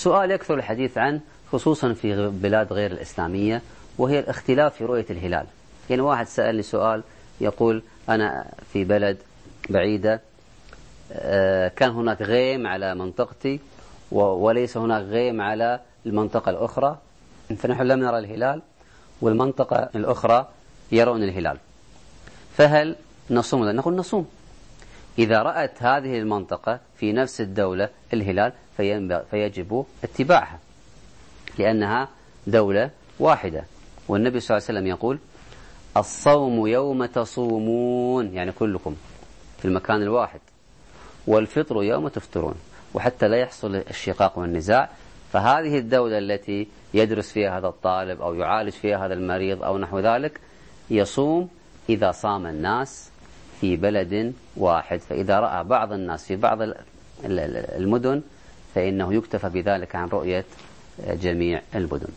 سؤال يكثر الحديث عنه خصوصا في بلاد غير الإسلامية وهي الاختلاف في رؤية الهلال. يعني واحد سألني سؤال يقول أنا في بلد بعيدة آه، كان هناك غيم على منطقتي وليس هناك غيم على المنطقة الأخرى. فنحن لم نرى الهلال والمنطقة الأخرى يرون الهلال. فهل نصوم؟ نقول نصوم. إذا رأت هذه المنطقة في نفس الدولة الهلال فيجب اتباعها لأنها دولة واحدة. والنبي صلى الله عليه وسلم يقول الصوم يوم تصومون يعني كلكم في المكان الواحد. والفطر يوم تفطرون وحتى لا يحصل الشقاق والنزاع. فهذه الدولة التي يدرس فيها هذا الطالب أو يعالج فيها هذا المريض أو نحو ذلك يصوم إذا صام الناس في بلد واحد. فإذا رأى بعض الناس في بعض المدن فإنه يكتفى بذلك عن رؤية جميع المدن.